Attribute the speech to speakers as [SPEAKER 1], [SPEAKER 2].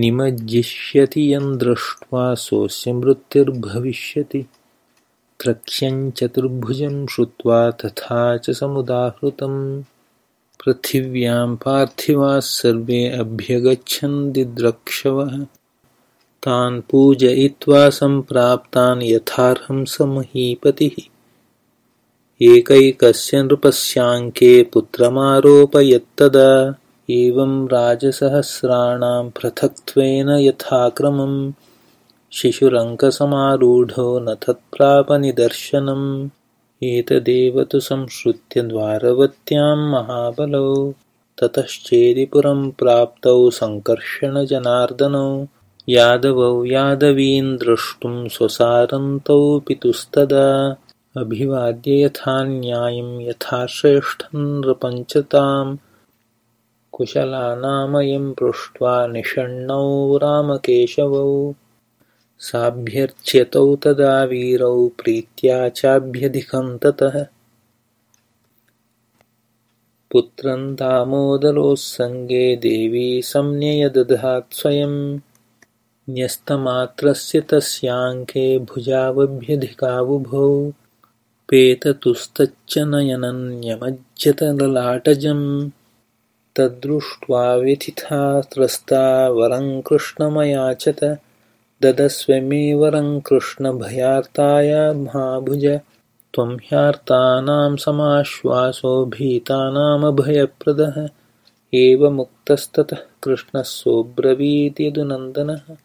[SPEAKER 1] निमज्जिष्यति यन्द्रष्ट्वा सोऽस्य मृत्युर्भविष्यति त्रक्ष्यञ्चतुर्भुजं श्रुत्वा तथा च समुदाहृतं पृथिव्यां पार्थिवाः सर्वे अभ्यगच्छन् दिद्रक्षवः तान् पूजयित्वा सम्प्राप्तान् यथार्हं स महीपतिः एकैकस्य नृपस्याङ्के पुत्रमारोपयत्तदा एवं राजसहस्राणां पृथक्त्वेन यथाक्रमं शिशुरङ्कसमारूढो न तत्प्रापनिदर्शनम् एतदेव तु संश्रुत्य द्वारवत्यां महाबलौ ततश्चेदिपुरं प्राप्तौ सङ्कर्षणजनार्दनौ यादवौ यादवीन् द्रष्टुं स्वसारन्तौ पितुस्तदा। अभिवाद्य यथा न्यायं यथाश्रेष्ठं नृपञ्चताम् कुशलानामयं पृष्ट्वा निषण्णौ रामकेशवौ। साभ्यर्च्यतौ तदा वीरौ प्रीत्या चाभ्यधिकं ततः। पुत्रं दामोदरोस्सङ्गे देवी संन्ययदधात् स्वयं। न्यस्तमात्रस्य तस्याङ्के भुजावभ्यधिकावुभौ। पेततुस्तच्च नयनं ललाटजम् तद्दृष्ट्वा व्यथिता त्रस्ता वरं कृष्णमयाचत ददस्व मे वरं कृष्णभयार्ताय महाभुज। त्वं ह्यार्तानां समाश्वासो भीतानामभयप्रदः। एवमुक्तस्ततः कृष्णः सोऽब्रवीद्यदुनन्दनः